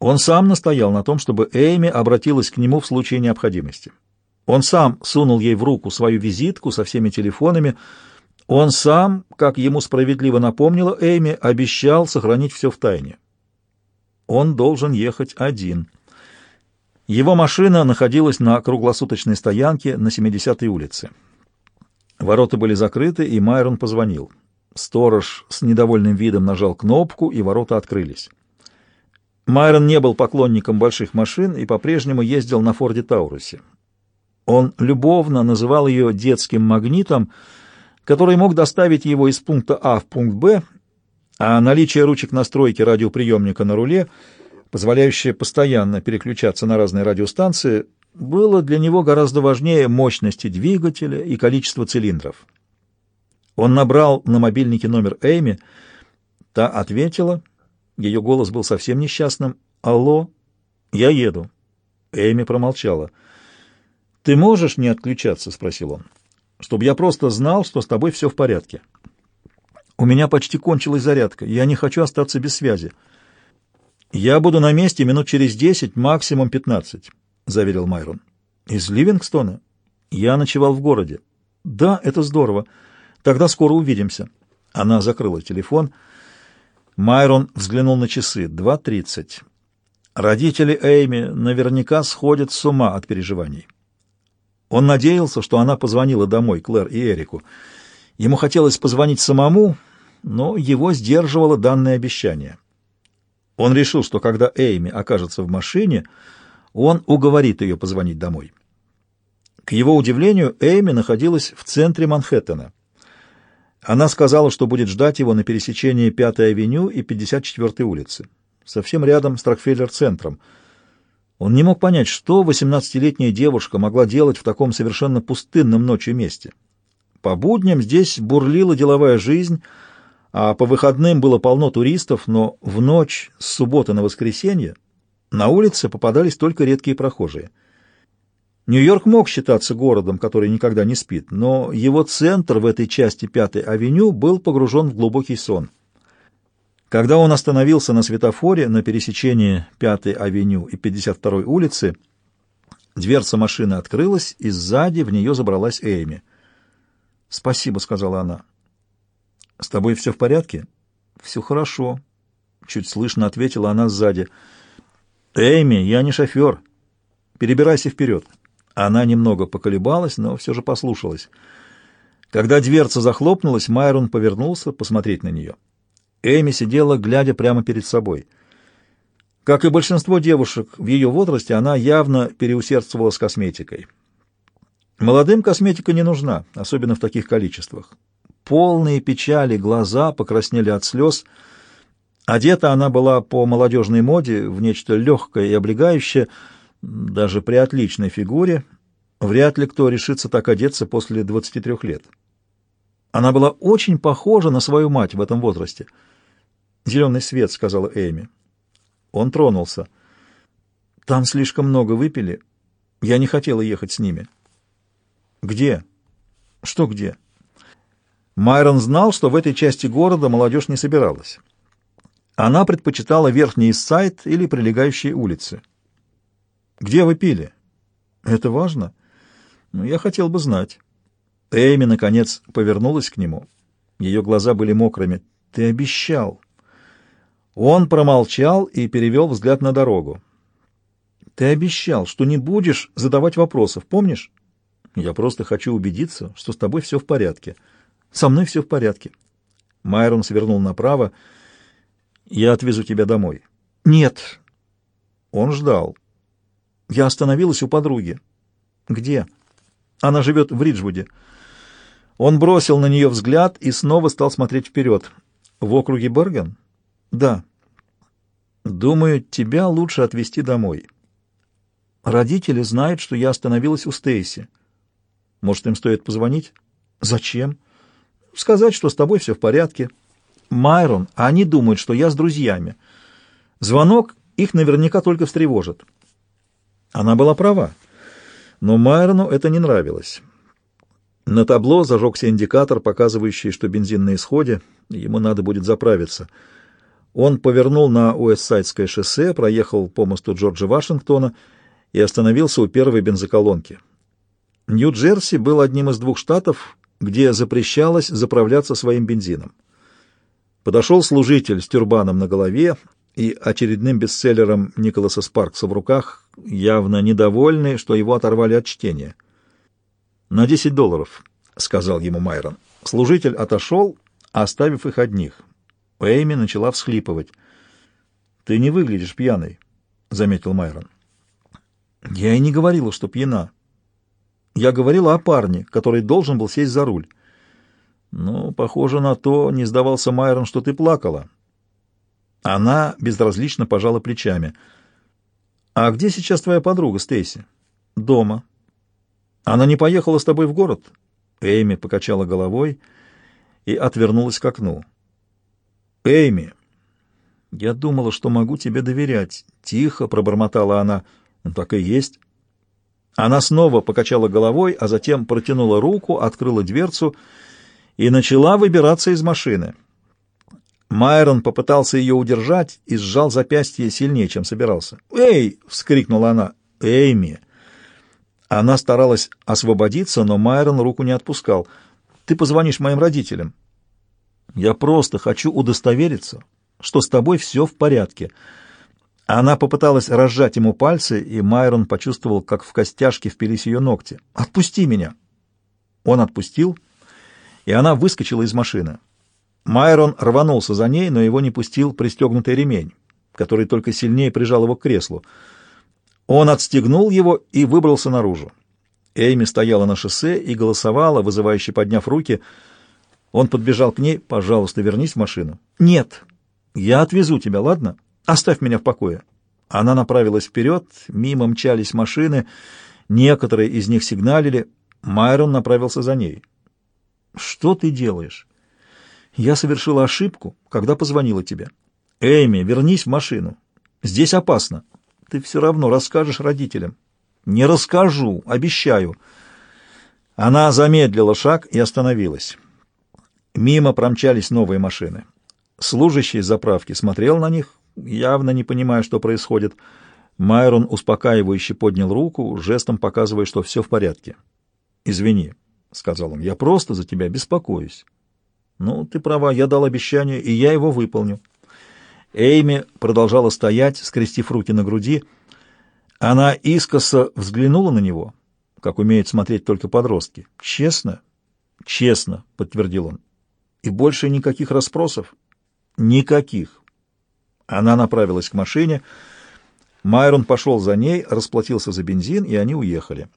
Он сам настоял на том, чтобы Эйми обратилась к нему в случае необходимости. Он сам сунул ей в руку свою визитку со всеми телефонами. Он сам, как ему справедливо напомнила Эйми, обещал сохранить все в тайне. Он должен ехать один. Его машина находилась на круглосуточной стоянке на 70-й улице. Ворота были закрыты, и Майрон позвонил. Сторож с недовольным видом нажал кнопку, и ворота открылись. Майрон не был поклонником больших машин и по-прежнему ездил на Форде Таурусе. Он любовно называл ее детским магнитом, который мог доставить его из пункта А в пункт Б, а наличие ручек настройки радиоприемника на руле, позволяющее постоянно переключаться на разные радиостанции, было для него гораздо важнее мощности двигателя и количества цилиндров. Он набрал на мобильнике номер Эйми, та ответила — ее голос был совсем несчастным. «Алло, я еду». Эми промолчала. «Ты можешь не отключаться?» — спросил он. «Чтобы я просто знал, что с тобой все в порядке». «У меня почти кончилась зарядка. Я не хочу остаться без связи». «Я буду на месте минут через десять, максимум пятнадцать», — заверил Майрон. «Из Ливингстона?» «Я ночевал в городе». «Да, это здорово. Тогда скоро увидимся». Она закрыла телефон. Майрон взглянул на часы. Два тридцать. Родители Эйми наверняка сходят с ума от переживаний. Он надеялся, что она позвонила домой, Клэр и Эрику. Ему хотелось позвонить самому, но его сдерживало данное обещание. Он решил, что когда Эйми окажется в машине, он уговорит ее позвонить домой. К его удивлению, Эйми находилась в центре Манхэттена. Она сказала, что будет ждать его на пересечении 5-й авеню и 54-й улицы, совсем рядом с Трокфеллер-центром. Он не мог понять, что 18-летняя девушка могла делать в таком совершенно пустынном ночью месте. По будням здесь бурлила деловая жизнь, а по выходным было полно туристов, но в ночь с субботы на воскресенье на улице попадались только редкие прохожие — Нью-Йорк мог считаться городом, который никогда не спит, но его центр в этой части Пятой авеню был погружен в глубокий сон. Когда он остановился на светофоре на пересечении Пятой авеню и 52-й улицы, дверца машины открылась, и сзади в нее забралась Эйми. «Спасибо», — сказала она. «С тобой все в порядке?» «Все хорошо», — чуть слышно ответила она сзади. «Эйми, я не шофер. Перебирайся вперед». Она немного поколебалась, но все же послушалась. Когда дверца захлопнулась, Майрон повернулся посмотреть на нее. Эми сидела, глядя прямо перед собой. Как и большинство девушек в ее возрасте, она явно переусердствовала с косметикой. Молодым косметика не нужна, особенно в таких количествах. Полные печали, глаза покраснели от слез. Одета она была по молодежной моде в нечто легкое и облегающее, даже при отличной фигуре вряд ли кто решится так одеться после 23 лет. Она была очень похожа на свою мать в этом возрасте. «Зеленый свет», — сказала Эми. Он тронулся. «Там слишком много выпили. Я не хотела ехать с ними». «Где?» «Что где?» Майрон знал, что в этой части города молодежь не собиралась. Она предпочитала Верхний Иссайд или прилегающие улицы. Где вы пили? Это важно? Ну, я хотел бы знать. Эми, наконец, повернулась к нему. Ее глаза были мокрыми. Ты обещал. Он промолчал и перевел взгляд на дорогу. Ты обещал, что не будешь задавать вопросов, помнишь? Я просто хочу убедиться, что с тобой все в порядке. Со мной все в порядке. Майрон свернул направо. Я отвезу тебя домой. Нет. Он ждал. Я остановилась у подруги. Где? Она живет в Риджвуде. Он бросил на нее взгляд и снова стал смотреть вперед. В округе Берген? Да. Думаю, тебя лучше отвезти домой. Родители знают, что я остановилась у Стейси. Может, им стоит позвонить? Зачем? Сказать, что с тобой все в порядке. Майрон, они думают, что я с друзьями. Звонок их наверняка только встревожит. Она была права, но Майрону это не нравилось. На табло зажегся индикатор, показывающий, что бензин на исходе, ему надо будет заправиться. Он повернул на Уэстсайдское шоссе, проехал по мосту Джорджа Вашингтона и остановился у первой бензоколонки. Нью-Джерси был одним из двух штатов, где запрещалось заправляться своим бензином. Подошел служитель с тюрбаном на голове и очередным бестселлером Николаса Спаркса в руках, явно недовольный, что его оторвали от чтения. «На десять долларов», — сказал ему Майрон. Служитель отошел, оставив их одних. Эйми начала всхлипывать. «Ты не выглядишь пьяной», — заметил Майрон. «Я и не говорила, что пьяна. Я говорила о парне, который должен был сесть за руль. Ну, похоже на то, не сдавался Майрон, что ты плакала». Она безразлично пожала плечами. «А где сейчас твоя подруга, Стейси?» «Дома». «Она не поехала с тобой в город?» Эйми покачала головой и отвернулась к окну. «Эйми, я думала, что могу тебе доверять». Тихо пробормотала она. «Ну, «Так и есть». Она снова покачала головой, а затем протянула руку, открыла дверцу и начала выбираться из машины. Майрон попытался ее удержать и сжал запястье сильнее, чем собирался. «Эй!» — вскрикнула она. «Эйми!» Она старалась освободиться, но Майрон руку не отпускал. «Ты позвонишь моим родителям. Я просто хочу удостовериться, что с тобой все в порядке». Она попыталась разжать ему пальцы, и Майрон почувствовал, как в костяшке впились ее ногти. «Отпусти меня!» Он отпустил, и она выскочила из машины. Майрон рванулся за ней, но его не пустил пристегнутый ремень, который только сильнее прижал его к креслу. Он отстегнул его и выбрался наружу. Эйми стояла на шоссе и голосовала, вызывающе подняв руки — он подбежал к ней. «Пожалуйста, вернись в машину». «Нет, я отвезу тебя, ладно? Оставь меня в покое». Она направилась вперед, мимо мчались машины, некоторые из них сигналили. Майрон направился за ней. «Что ты делаешь?» «Я совершила ошибку, когда позвонила тебе». «Эйми, вернись в машину. Здесь опасно. Ты все равно расскажешь родителям». «Не расскажу, обещаю». Она замедлила шаг и остановилась. Мимо промчались новые машины. Служащий заправки смотрел на них, явно не понимая, что происходит. Майрон успокаивающе поднял руку, жестом показывая, что все в порядке. «Извини», — сказал он, — «я просто за тебя беспокоюсь». «Ну, ты права, я дал обещание, и я его выполню». Эйми продолжала стоять, скрестив руки на груди. Она искоса взглянула на него, как умеют смотреть только подростки. «Честно?» «Честно», — подтвердил он. И больше никаких расспросов? Никаких. Она направилась к машине. Майрон пошел за ней, расплатился за бензин, и они уехали.